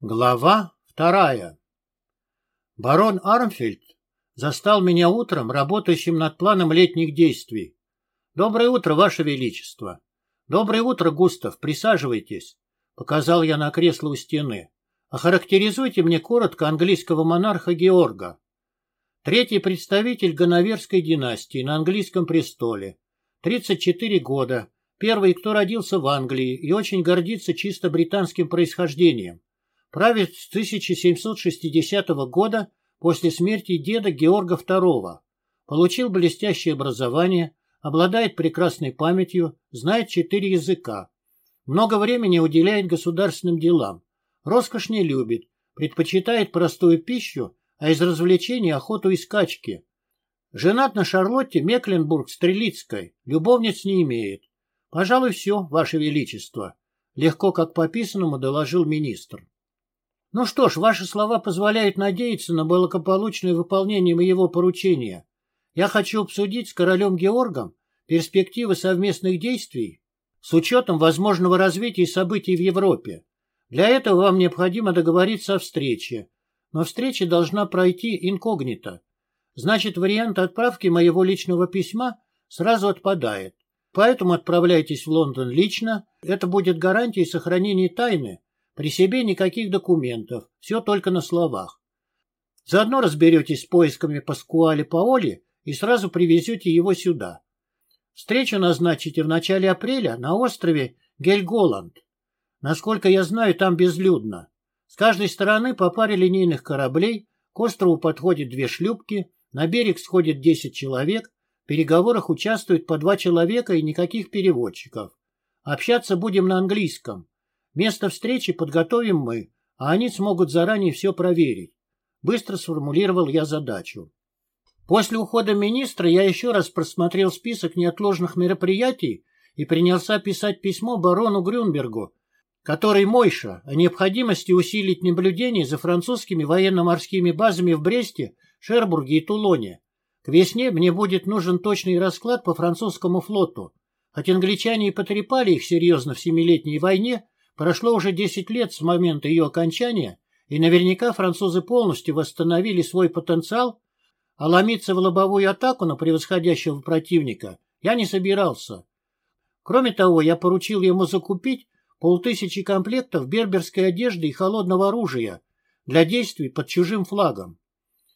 Глава вторая. Барон Армфельд застал меня утром, работающим над планом летних действий. «Доброе утро, Ваше Величество!» «Доброе утро, Густав, присаживайтесь», — показал я на кресло у стены. «Охарактеризуйте мне коротко английского монарха Георга. Третий представитель Ганноверской династии на английском престоле. 34 года. Первый, кто родился в Англии и очень гордится чисто британским происхождением правит с 1760 года после смерти деда Георга II. Получил блестящее образование, обладает прекрасной памятью, знает четыре языка. Много времени уделяет государственным делам. Роскошь не любит, предпочитает простую пищу, а из развлечений охоту и скачки. Женат на Шарлотте Мекленбург-Стрелицкой, любовниц не имеет. Пожалуй, все, Ваше Величество. Легко, как по писанному, доложил министр. Ну что ж, ваши слова позволяют надеяться на благополучное выполнение моего поручения. Я хочу обсудить с королем Георгом перспективы совместных действий с учетом возможного развития событий в Европе. Для этого вам необходимо договориться о встрече, но встреча должна пройти инкогнито. Значит, вариант отправки моего личного письма сразу отпадает. Поэтому отправляйтесь в Лондон лично, это будет гарантией сохранения тайны при себе никаких документов, все только на словах. Заодно разберетесь с поисками Паскуали Паоли и сразу привезете его сюда. Встречу назначите в начале апреля на острове Гельголанд. Насколько я знаю, там безлюдно. С каждой стороны по паре линейных кораблей, к острову подходят две шлюпки, на берег сходит 10 человек, в переговорах участвуют по два человека и никаких переводчиков. Общаться будем на английском. Место встречи подготовим мы, а они смогут заранее все проверить. Быстро сформулировал я задачу. После ухода министра я еще раз просмотрел список неотложных мероприятий и принялся писать письмо барону Грюнбергу, который Мойша о необходимости усилить наблюдение за французскими военно-морскими базами в Бресте, Шербурге и Тулоне. К весне мне будет нужен точный расклад по французскому флоту. Хоть англичане и потрепали их серьезно в Семилетней войне, Прошло уже 10 лет с момента ее окончания, и наверняка французы полностью восстановили свой потенциал, а ломиться в лобовую атаку на превосходящего противника я не собирался. Кроме того, я поручил ему закупить полтысячи комплектов берберской одежды и холодного оружия для действий под чужим флагом.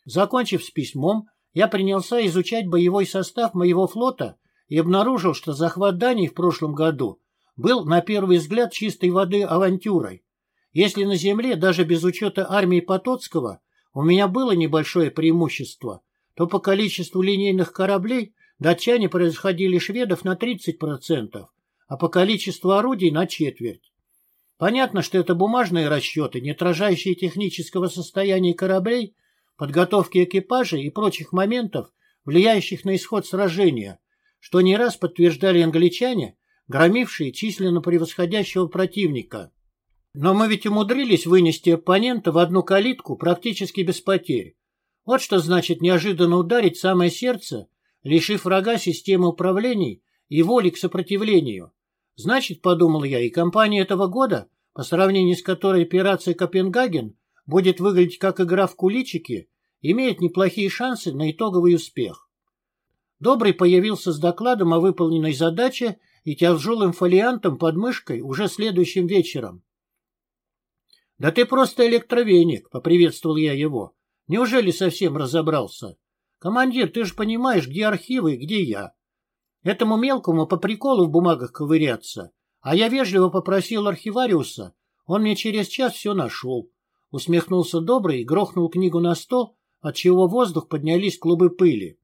Закончив с письмом, я принялся изучать боевой состав моего флота и обнаружил, что захват Дании в прошлом году был на первый взгляд чистой воды авантюрой. Если на земле, даже без учета армии Потоцкого, у меня было небольшое преимущество, то по количеству линейных кораблей датчане превосходили шведов на 30%, а по количеству орудий на четверть. Понятно, что это бумажные расчеты, не отражающие технического состояния кораблей, подготовки экипажей и прочих моментов, влияющих на исход сражения, что не раз подтверждали англичане, громившие численно превосходящего противника. Но мы ведь умудрились вынести оппонента в одну калитку практически без потерь. Вот что значит неожиданно ударить самое сердце, лишив врага системы управлений и воли к сопротивлению. Значит, подумал я, и компания этого года, по сравнению с которой операция Копенгаген будет выглядеть как игра в куличики, имеет неплохие шансы на итоговый успех. Добрый появился с докладом о выполненной задаче и тяжелым фолиантом под мышкой уже следующим вечером. — Да ты просто электровеник, — поприветствовал я его. — Неужели совсем разобрался? Командир, ты же понимаешь, где архивы и где я. Этому мелкому по приколу в бумагах ковыряться. А я вежливо попросил архивариуса, он мне через час все нашел. Усмехнулся добрый и грохнул книгу на стол, отчего в воздух поднялись клубы пыли.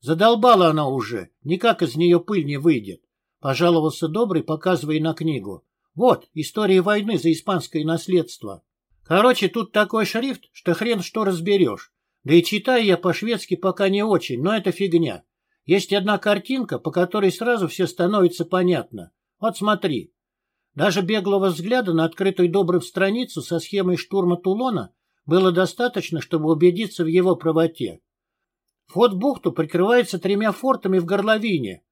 Задолбала она уже, никак из нее пыль не выйдет. Пожаловался Добрый, показывая на книгу. Вот, история войны за испанское наследство. Короче, тут такой шрифт, что хрен что разберешь. Да и читаю я по-шведски пока не очень, но это фигня. Есть одна картинка, по которой сразу все становится понятно. Вот смотри. Даже беглого взгляда на открытую добрым страницу со схемой штурма Тулона было достаточно, чтобы убедиться в его правоте. Вход в бухту прикрывается тремя фортами в горловине,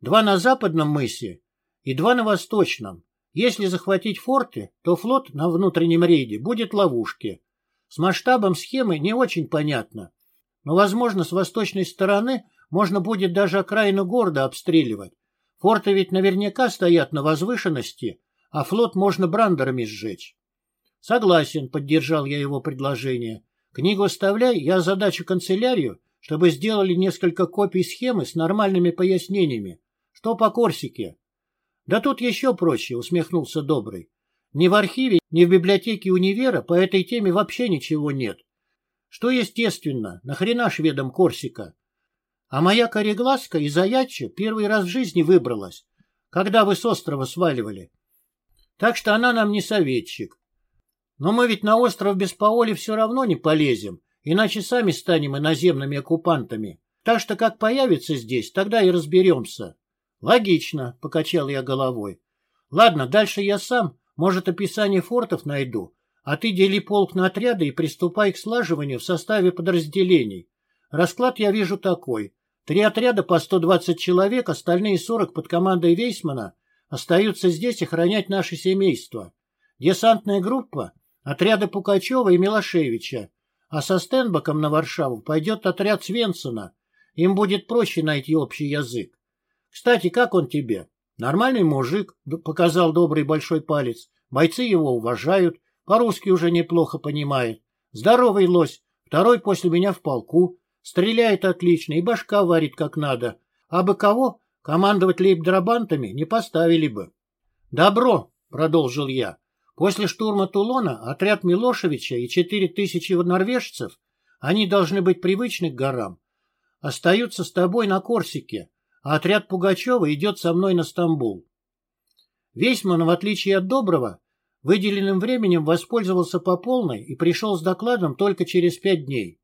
Два на западном мысе и два на восточном. Если захватить форты, то флот на внутреннем рейде будет ловушке. С масштабом схемы не очень понятно, но, возможно, с восточной стороны можно будет даже окраину города обстреливать. Форты ведь наверняка стоят на возвышенности, а флот можно брандерами сжечь. Согласен, поддержал я его предложение. Книгу оставляй, я задачу канцелярию, чтобы сделали несколько копий схемы с нормальными пояснениями. Что по Корсике? Да тут еще проще, усмехнулся Добрый. Ни в архиве, ни в библиотеке универа по этой теме вообще ничего нет. Что естественно, нахрена шведам Корсика? А моя кореглазка из Аяча первый раз в жизни выбралась, когда вы с острова сваливали. Так что она нам не советчик. Но мы ведь на остров без Паоли все равно не полезем, иначе сами станем иноземными оккупантами. Так что как появится здесь, тогда и разберемся. Логично, покачал я головой. Ладно, дальше я сам, может, описание фортов найду, а ты дели полк на отряды и приступай к слаживанию в составе подразделений. Расклад я вижу такой. Три отряда по 120 человек, остальные 40 под командой Вейсмана остаются здесь охранять наше семейство. Десантная группа — отряды Пукачева и Милошевича, а со Стенбаком на Варшаву пойдет отряд Свенсона. Им будет проще найти общий язык. Кстати, как он тебе? Нормальный мужик, показал добрый большой палец. Бойцы его уважают, по-русски уже неплохо понимает. Здоровый лось, второй после меня в полку, Стреляет отлично и башка варит как надо. А бы кого командовать лейб-драбантами не поставили бы. «Добро», — продолжил я. «После штурма Тулона отряд Милошевича и четыре тысячи норвежцев, они должны быть привычны к горам, остаются с тобой на Корсике, а отряд Пугачева идет со мной на Стамбул». Весьман, в отличие от Доброго, выделенным временем воспользовался по полной и пришел с докладом только через пять дней.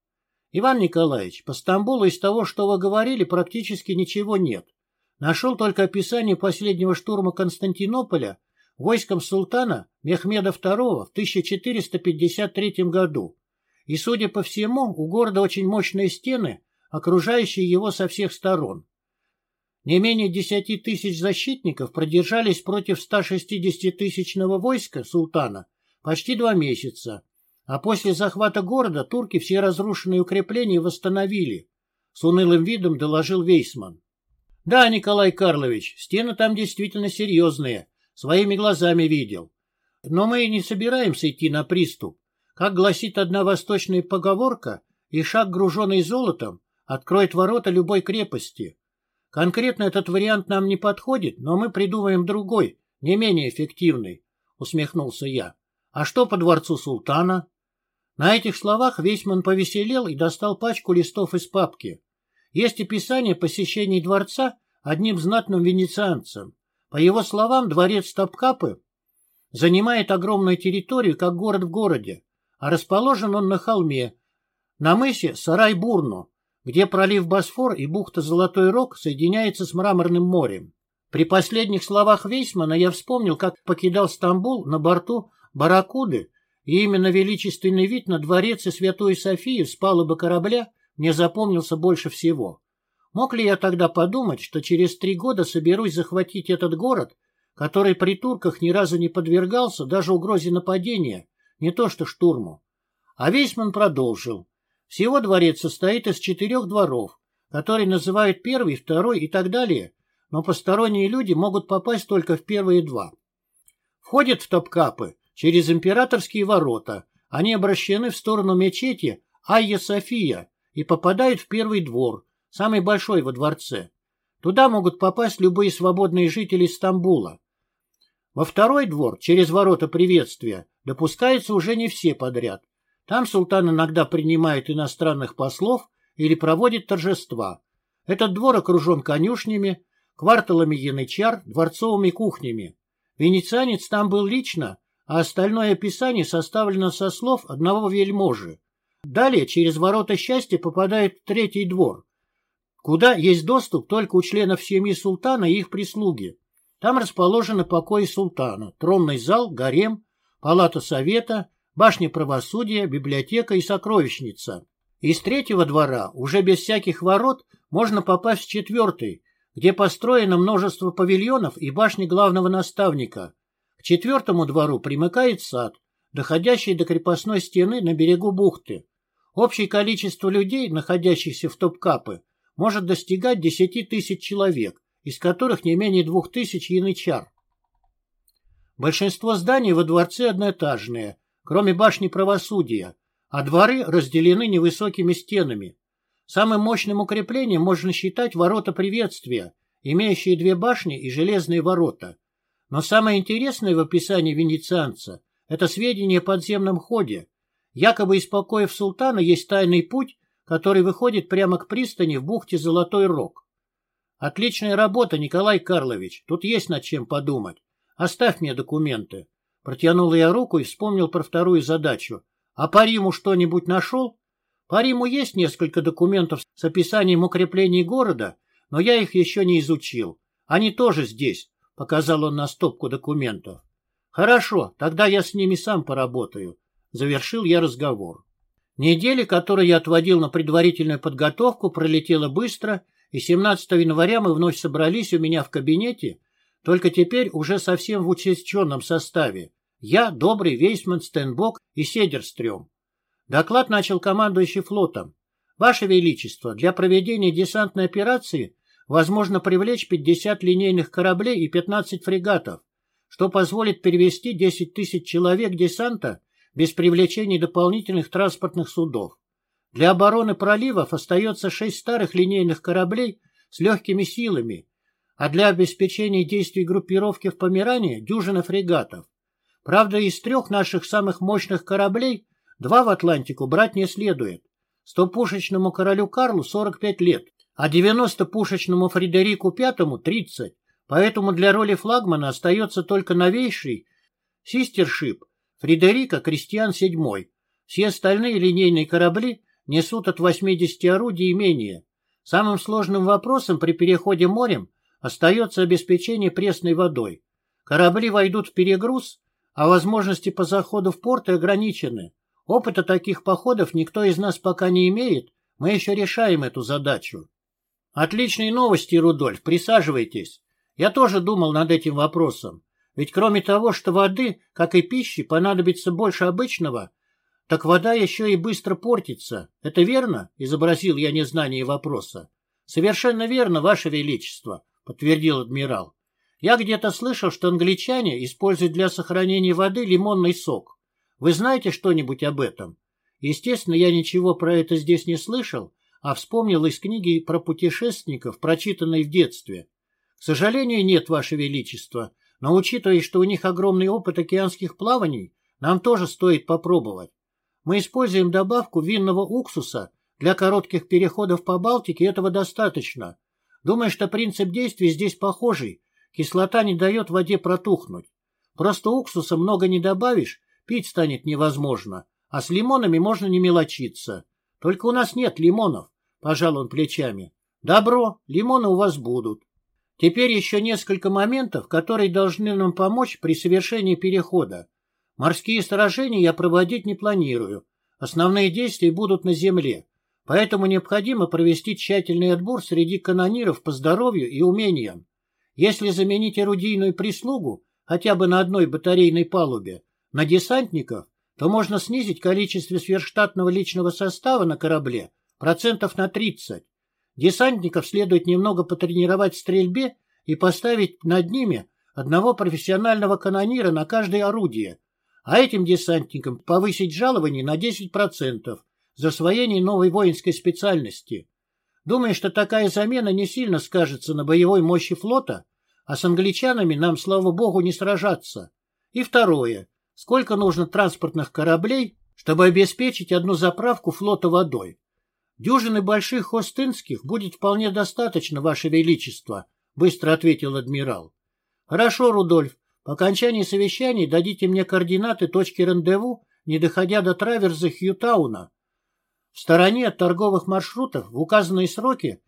Иван Николаевич, по Стамбулу из того, что вы говорили, практически ничего нет. Нашел только описание последнего штурма Константинополя войском султана Мехмеда II в 1453 году. И, судя по всему, у города очень мощные стены, окружающие его со всех сторон. Не менее 10 тысяч защитников продержались против 160-тысячного войска султана почти два месяца, а после захвата города турки все разрушенные укрепления восстановили. С унылым видом доложил Вейсман. Да, Николай Карлович, стены там действительно серьезные. Своими глазами видел. Но мы не собираемся идти на приступ. Как гласит одна восточная поговорка, и шаг, груженный золотом, откроет ворота любой крепости. Конкретно этот вариант нам не подходит, но мы придумаем другой, не менее эффективный, усмехнулся я. А что по дворцу султана? На этих словах Весьман повеселел и достал пачку листов из папки. Есть описание посещений дворца одним знатным венецианцем. По его словам, дворец Топкапы занимает огромную территорию, как город в городе, а расположен он на холме, на мысе Сарай-Бурну, где пролив Босфор и бухта Золотой Рог соединяются с Мраморным морем. При последних словах Вейсмана я вспомнил, как покидал Стамбул на борту Баракуды и именно величественный вид на дворец и Святую Софию с палубы корабля мне запомнился больше всего. Мог ли я тогда подумать, что через три года соберусь захватить этот город, который при турках ни разу не подвергался даже угрозе нападения, не то что штурму? А Вейсман продолжил. Всего дворец состоит из четырех дворов, которые называют первый, второй и так далее, но посторонние люди могут попасть только в первые два. Входят в Топкапы через императорские ворота. Они обращены в сторону мечети Айя-София и попадают в первый двор, самый большой во дворце. Туда могут попасть любые свободные жители Стамбула. Во второй двор, через ворота приветствия, допускаются уже не все подряд. Там султан иногда принимает иностранных послов или проводит торжества. Этот двор окружен конюшнями, кварталами янычар, дворцовыми кухнями. Венецианец там был лично а остальное описание составлено со слов одного вельможи. Далее через ворота счастья попадает третий двор, куда есть доступ только у членов семьи султана и их прислуги. Там расположены покои султана, тронный зал, гарем, палата совета, башня правосудия, библиотека и сокровищница. Из третьего двора, уже без всяких ворот, можно попасть в четвертый, где построено множество павильонов и башни главного наставника – четвертому двору примыкает сад, доходящий до крепостной стены на берегу бухты. Общее количество людей, находящихся в топ-капы, может достигать 10 тысяч человек, из которых не менее двух тысяч янычар. Большинство зданий во дворце одноэтажные, кроме башни правосудия, а дворы разделены невысокими стенами. Самым мощным укреплением можно считать ворота приветствия, имеющие две башни и железные ворота. Но самое интересное в описании венецианца – это сведения о подземном ходе. Якобы из покоев султана есть тайный путь, который выходит прямо к пристани в бухте Золотой Рог. Отличная работа, Николай Карлович, тут есть над чем подумать. Оставь мне документы. Протянул я руку и вспомнил про вторую задачу. А по Риму что-нибудь нашел? По Риму есть несколько документов с описанием укреплений города, но я их еще не изучил. Они тоже здесь, — показал он на стопку документов. Хорошо, тогда я с ними сам поработаю. Завершил я разговор. Неделя, которую я отводил на предварительную подготовку, пролетела быстро, и 17 января мы вновь собрались у меня в кабинете, только теперь уже совсем в учащенном составе. Я, Добрый, Вейсман, Стенбок и Седерстрём. Доклад начал командующий флотом. Ваше Величество, для проведения десантной операции возможно привлечь 50 линейных кораблей и 15 фрегатов, что позволит перевести 10 тысяч человек десанта без привлечения дополнительных транспортных судов. Для обороны проливов остается 6 старых линейных кораблей с легкими силами а для обеспечения действий группировки в Померании дюжина фрегатов. Правда, из трех наших самых мощных кораблей два в Атлантику брать не следует. Стопушечному королю Карлу 45 лет, а 90-пушечному Фредерику V 30, поэтому для роли флагмана остается только новейший систершип Фредерика Кристиан VII. Все остальные линейные корабли несут от 80 орудий и менее. Самым сложным вопросом при переходе морем Остается обеспечение пресной водой. Корабли войдут в перегруз, а возможности по заходу в порты ограничены. Опыта таких походов никто из нас пока не имеет, мы еще решаем эту задачу. Отличные новости, Рудольф, присаживайтесь. Я тоже думал над этим вопросом. Ведь кроме того, что воды, как и пищи, понадобится больше обычного, так вода еще и быстро портится. Это верно? Изобразил я незнание вопроса. Совершенно верно, Ваше Величество. — подтвердил адмирал. «Я где-то слышал, что англичане используют для сохранения воды лимонный сок. Вы знаете что-нибудь об этом?» Естественно, я ничего про это здесь не слышал, а вспомнил из книги про путешественников, прочитанной в детстве. К сожалению, нет, Ваше Величество, но учитывая, что у них огромный опыт океанских плаваний, нам тоже стоит попробовать. Мы используем добавку винного уксуса для коротких переходов по Балтике, этого достаточно. Думаю, что принцип действия здесь похожий. Кислота не дает воде протухнуть. Просто уксуса много не добавишь, пить станет невозможно. А с лимонами можно не мелочиться. Только у нас нет лимонов, пожал он плечами. Добро, лимоны у вас будут. Теперь еще несколько моментов, которые должны нам помочь при совершении перехода. Морские сражения я проводить не планирую. Основные действия будут на земле. Поэтому необходимо провести тщательный отбор среди канониров по здоровью и умениям. Если заменить орудийную прислугу хотя бы на одной батарейной палубе на десантников, то можно снизить количество сверхштатного личного состава на корабле процентов на 30. Десантников следует немного потренировать в стрельбе и поставить над ними одного профессионального канонира на каждое орудие, а этим десантникам повысить жалование на 10%, за освоение новой воинской специальности. Думаю, что такая замена не сильно скажется на боевой мощи флота, а с англичанами нам, слава богу, не сражаться. И второе. Сколько нужно транспортных кораблей, чтобы обеспечить одну заправку флота водой? Дюжины больших хостынских будет вполне достаточно, Ваше Величество, быстро ответил адмирал. Хорошо, Рудольф, по окончании совещаний дадите мне координаты точки рандеву, не доходя до траверза Хьютауна. В стороне от торговых маршрутов в указанные сроки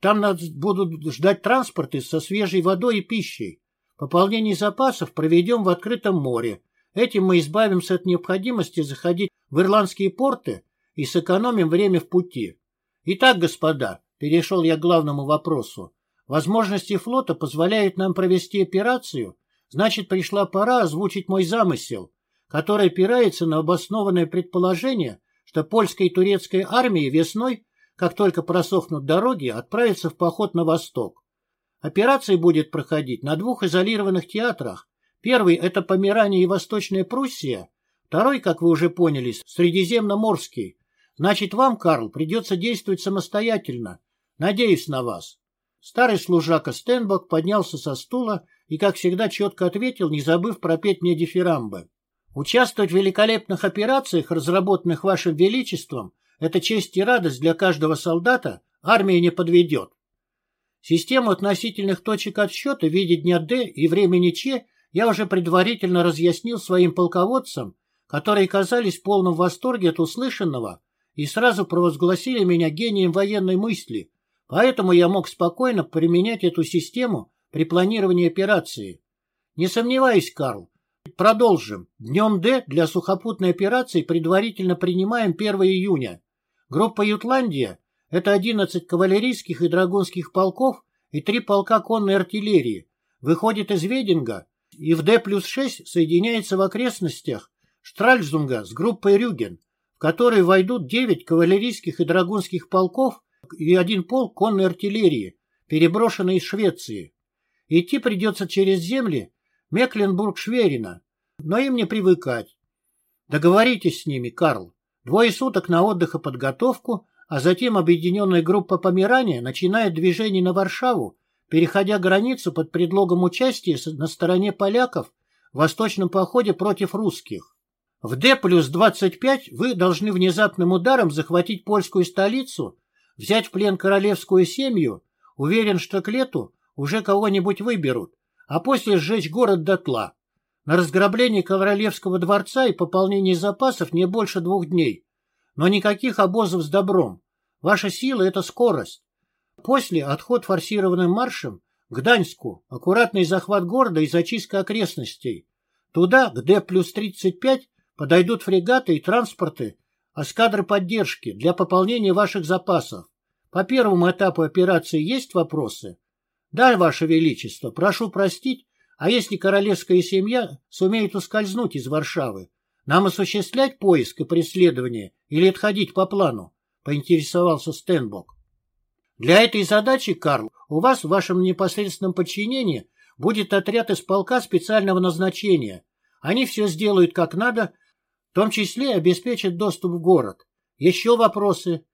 там нас будут ждать транспорты со свежей водой и пищей. Пополнение запасов проведем в открытом море. Этим мы избавимся от необходимости заходить в ирландские порты и сэкономим время в пути. Итак, господа, перешел я к главному вопросу. Возможности флота позволяют нам провести операцию, Значит, пришла пора озвучить мой замысел, который опирается на обоснованное предположение, что польская и турецкая армии весной, как только просохнут дороги, отправятся в поход на восток. Операция будет проходить на двух изолированных театрах. Первый – это Померания и Восточная Пруссия. Второй, как вы уже поняли, Средиземноморский. Значит, вам, Карл, придется действовать самостоятельно. Надеюсь на вас. Старый служака Стенбок поднялся со стула и, как всегда, четко ответил, не забыв пропеть мне дифирамбы. Участвовать в великолепных операциях, разработанных вашим величеством, это честь и радость для каждого солдата, армия не подведет. Систему относительных точек отсчета в виде дня Д и времени Ч я уже предварительно разъяснил своим полководцам, которые казались в полном восторге от услышанного и сразу провозгласили меня гением военной мысли, поэтому я мог спокойно применять эту систему при планировании операции. Не сомневаюсь, Карл. Продолжим. Днем Д для сухопутной операции предварительно принимаем 1 июня. Группа Ютландия это 11 кавалерийских и драгунских полков и три полка конной артиллерии. Выходит из Вединга и в Д плюс 6 соединяется в окрестностях Штральзунга с группой Рюген, в которой войдут 9 кавалерийских и драгунских полков и один полк конной артиллерии, переброшенный из Швеции. Идти придется через земли Мекленбург-Шверина, но им не привыкать. Договоритесь с ними, Карл. Двое суток на отдых и подготовку, а затем объединенная группа Померания начинает движение на Варшаву, переходя границу под предлогом участия на стороне поляков в восточном походе против русских. В Д плюс 25 вы должны внезапным ударом захватить польскую столицу, взять в плен королевскую семью, уверен, что к лету уже кого-нибудь выберут, а после сжечь город дотла. На разграбление королевского дворца и пополнение запасов не больше двух дней. Но никаких обозов с добром. Ваша сила — это скорость. После отход форсированным маршем к Гданьску, аккуратный захват города и зачистка окрестностей. Туда, где плюс 35, подойдут фрегаты и транспорты, эскадры поддержки для пополнения ваших запасов. По первому этапу операции есть вопросы? Да, Ваше Величество, прошу простить, а если королевская семья сумеет ускользнуть из Варшавы, нам осуществлять поиск и преследование или отходить по плану? — поинтересовался Стенбок. Для этой задачи, Карл, у вас в вашем непосредственном подчинении будет отряд из полка специального назначения. Они все сделают как надо, в том числе обеспечат доступ в город. Еще вопросы?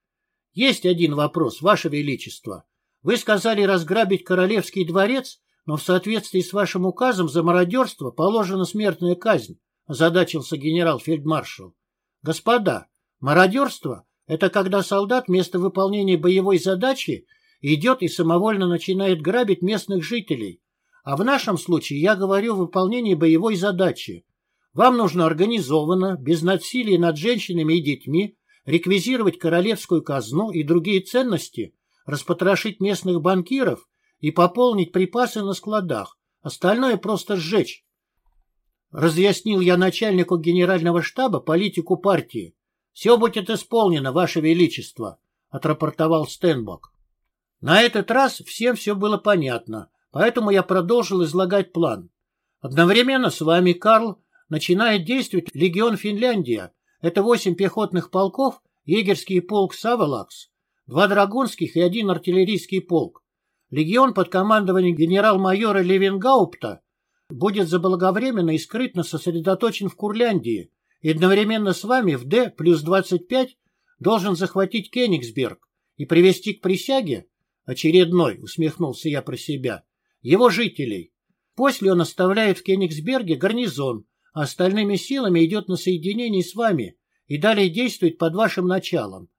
Есть один вопрос, Ваше Величество. Вы сказали разграбить Королевский дворец, но в соответствии с вашим указом за мародерство положена смертная казнь, озадачился генерал-фельдмаршал. Господа, мародерство это когда солдат вместо выполнения боевой задачи идет и самовольно начинает грабить местных жителей. А в нашем случае я говорю о выполнении боевой задачи. Вам нужно организованно, без насилия над женщинами и детьми, реквизировать королевскую казну и другие ценности, распотрошить местных банкиров и пополнить припасы на складах. Остальное просто сжечь. Разъяснил я начальнику генерального штаба политику партии. «Все будет исполнено, Ваше Величество», — отрапортовал Стенбок. На этот раз всем все было понятно, поэтому я продолжил излагать план. Одновременно с вами, Карл, начинает действовать легион Финляндия. Это восемь пехотных полков, егерский полк Савалакс, два драгунских и один артиллерийский полк. Легион под командованием генерал-майора Левенгаупта будет заблаговременно и скрытно сосредоточен в Курляндии, и одновременно с вами в Д плюс 25 должен захватить Кенигсберг и привести к присяге, очередной, усмехнулся я про себя, его жителей. После он оставляет в Кенигсберге гарнизон, а остальными силами идет на соединение с вами и далее действует под вашим началом.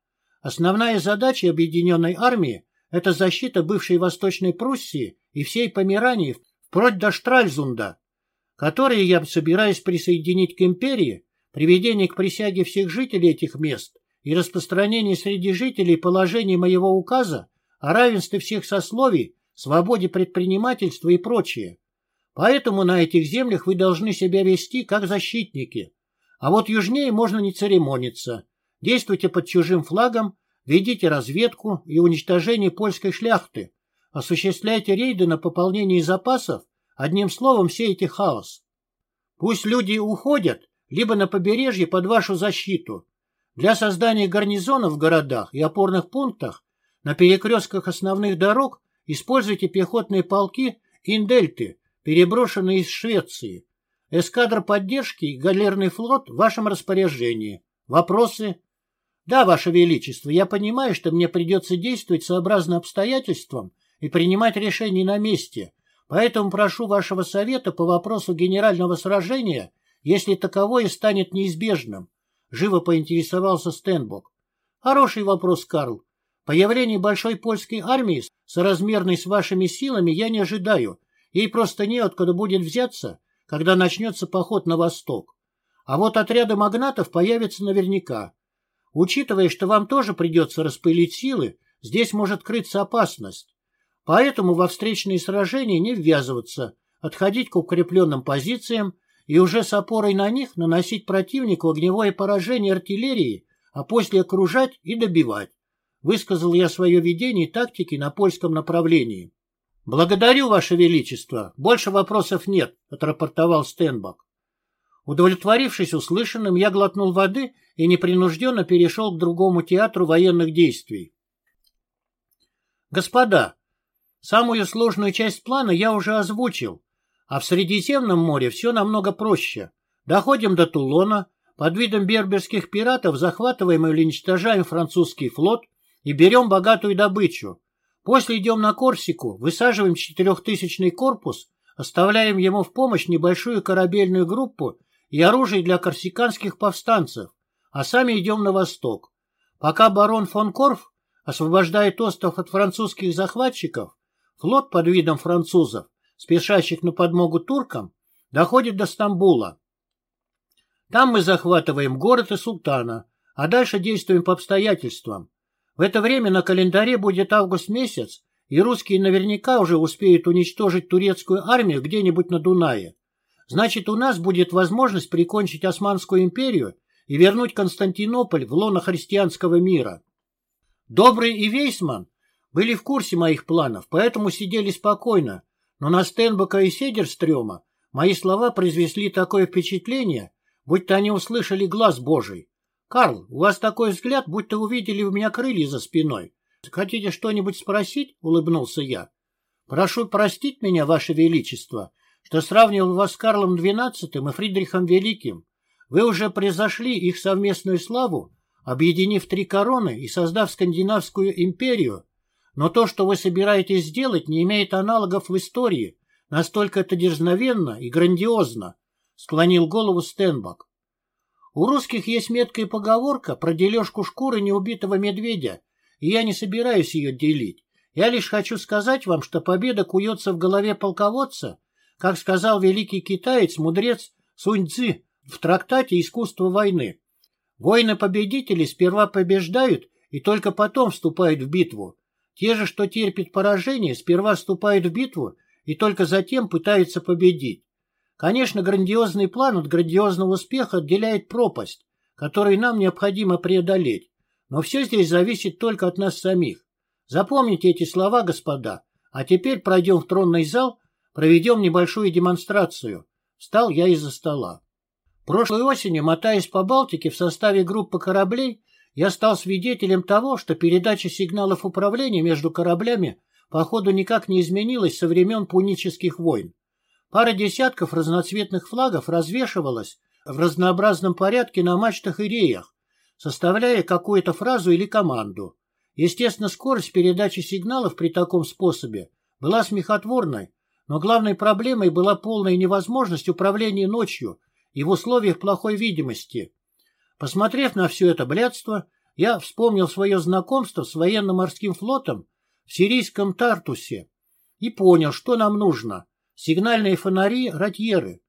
Основная задача объединенной армии – это защита бывшей Восточной Пруссии и всей Померании вплоть до Штральзунда, которые я собираюсь присоединить к империи приведение к присяге всех жителей этих мест и распространение среди жителей положений моего указа о равенстве всех сословий, свободе предпринимательства и прочее. Поэтому на этих землях вы должны себя вести как защитники. А вот южнее можно не церемониться. Действуйте под чужим флагом, ведите разведку и уничтожение польской шляхты, осуществляйте рейды на пополнение запасов, Одним словом, все эти хаос. Пусть люди уходят, либо на побережье под вашу защиту. Для создания гарнизонов в городах и опорных пунктах на перекрестках основных дорог используйте пехотные полки Индельты, переброшенные из Швеции. Эскадра поддержки и галерный флот в вашем распоряжении. Вопросы? Да, Ваше Величество, я понимаю, что мне придется действовать сообразно обстоятельствам и принимать решения на месте, поэтому прошу вашего совета по вопросу генерального сражения, если таковое станет неизбежным. Живо поинтересовался Стенбок. Хороший вопрос, Карл. Появление большой польской армии, соразмерной с вашими силами, я не ожидаю. Ей просто неоткуда будет взяться, когда начнется поход на восток. А вот отряды магнатов появятся наверняка. Учитывая, что вам тоже придется распылить силы, здесь может крыться опасность. Поэтому во встречные сражения не ввязываться, отходить к укрепленным позициям и уже с опорой на них наносить противнику огневое поражение артиллерии, а после окружать и добивать. Высказал я свое видение тактики на польском направлении. «Благодарю, Ваше Величество. Больше вопросов нет», — отрапортовал Стенбак. Удовлетворившись услышанным, я глотнул воды и непринужденно перешел к другому театру военных действий. Господа, самую сложную часть плана я уже озвучил, а в Средиземном море все намного проще. Доходим до Тулона, под видом берберских пиратов захватываем или уничтожаем французский флот и берем богатую добычу. После идем на Корсику, высаживаем четырехтысячный корпус, оставляем ему в помощь небольшую корабельную группу и оружие для корсиканских повстанцев, а сами идем на восток. Пока барон фон Корф освобождает остров от французских захватчиков, флот под видом французов, спешащих на подмогу туркам, доходит до Стамбула. Там мы захватываем город и султана, а дальше действуем по обстоятельствам. В это время на календаре будет август месяц, и русские наверняка уже успеют уничтожить турецкую армию где-нибудь на Дунае. Значит, у нас будет возможность прикончить Османскую империю и вернуть Константинополь в лоно христианского мира. Добрый и Вейсман были в курсе моих планов, поэтому сидели спокойно, но на Стенбока и Седерстрёма мои слова произвели такое впечатление, будто они услышали глаз Божий. «Карл, у вас такой взгляд, будто увидели у меня крылья за спиной. Хотите что-нибудь спросить?» — улыбнулся я. «Прошу простить меня, Ваше Величество, что сравнивал вас с Карлом XII и Фридрихом Великим. Вы уже превзошли их совместную славу, объединив три короны и создав скандинавскую империю, но то, что вы собираетесь сделать, не имеет аналогов в истории. Настолько это дерзновенно и грандиозно, — склонил голову Стенбак. У русских есть меткая поговорка про дележку шкуры неубитого медведя, и я не собираюсь ее делить. Я лишь хочу сказать вам, что победа куется в голове полководца, как сказал великий китаец-мудрец Сунь Цзы в трактате «Искусство войны». Воины-победители сперва побеждают и только потом вступают в битву. Те же, что терпят поражение, сперва вступают в битву и только затем пытаются победить. Конечно, грандиозный план от грандиозного успеха отделяет пропасть, которую нам необходимо преодолеть. Но все здесь зависит только от нас самих. Запомните эти слова, господа. А теперь пройдем в тронный зал Проведем небольшую демонстрацию. Встал я из-за стола. Прошлой осенью, мотаясь по Балтике в составе группы кораблей, я стал свидетелем того, что передача сигналов управления между кораблями по ходу никак не изменилась со времен пунических войн. Пара десятков разноцветных флагов развешивалась в разнообразном порядке на мачтах и реях, составляя какую-то фразу или команду. Естественно, скорость передачи сигналов при таком способе была смехотворной, но главной проблемой была полная невозможность управления ночью и в условиях плохой видимости. Посмотрев на все это блядство, я вспомнил свое знакомство с военно-морским флотом в сирийском Тартусе и понял, что нам нужно. Сигнальные фонари, ратьеры.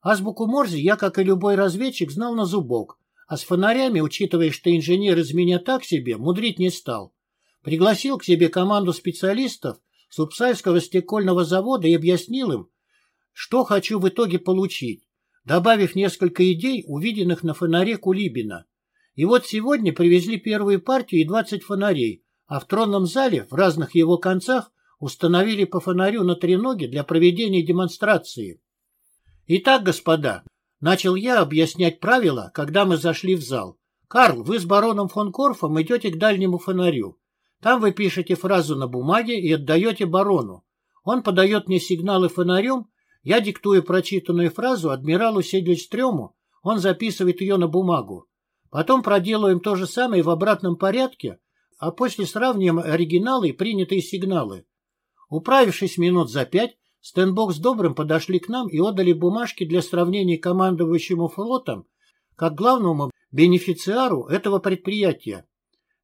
Азбуку Морзе я, как и любой разведчик, знал на зубок, а с фонарями, учитывая, что инженер из меня так себе, мудрить не стал. Пригласил к себе команду специалистов Субсайского стекольного завода и объяснил им, что хочу в итоге получить, добавив несколько идей, увиденных на фонаре Кулибина. И вот сегодня привезли первую партию и 20 фонарей, а в тронном зале, в разных его концах, установили по фонарю на треноге для проведения демонстрации. Итак, господа, начал я объяснять правила, когда мы зашли в зал. Карл, вы с бароном фон Корфом идете к дальнему фонарю. Там вы пишете фразу на бумаге и отдаете барону. Он подает мне сигналы фонарем, я диктую прочитанную фразу адмиралу Седльстрёму, он записывает ее на бумагу. Потом проделаем то же самое в обратном порядке, а после сравним оригиналы и принятые сигналы. Управившись минут за пять, Стенбок с Добрым подошли к нам и отдали бумажки для сравнения командующему флотом как главному бенефициару этого предприятия.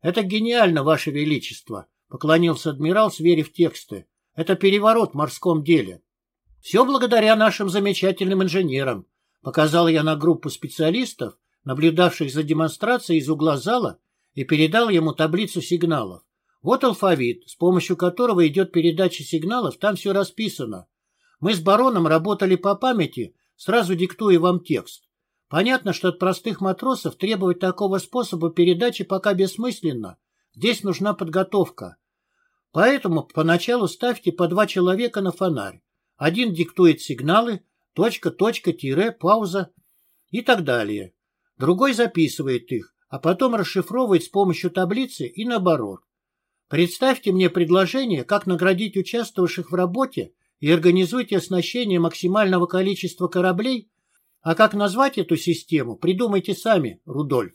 «Это гениально, Ваше Величество», — поклонился адмирал, сверив тексты. «Это переворот в морском деле». «Все благодаря нашим замечательным инженерам», — показал я на группу специалистов, наблюдавших за демонстрацией из угла зала, и передал ему таблицу сигналов. Вот алфавит, с помощью которого идет передача сигналов, там все расписано. Мы с бароном работали по памяти, сразу диктуя вам текст. Понятно, что от простых матросов требовать такого способа передачи пока бессмысленно. Здесь нужна подготовка. Поэтому поначалу ставьте по два человека на фонарь. Один диктует сигналы, точка, точка, тире, пауза и так далее. Другой записывает их, а потом расшифровывает с помощью таблицы и наоборот. Представьте мне предложение, как наградить участвовавших в работе и организуйте оснащение максимального количества кораблей, а как назвать эту систему, придумайте сами, Рудольф.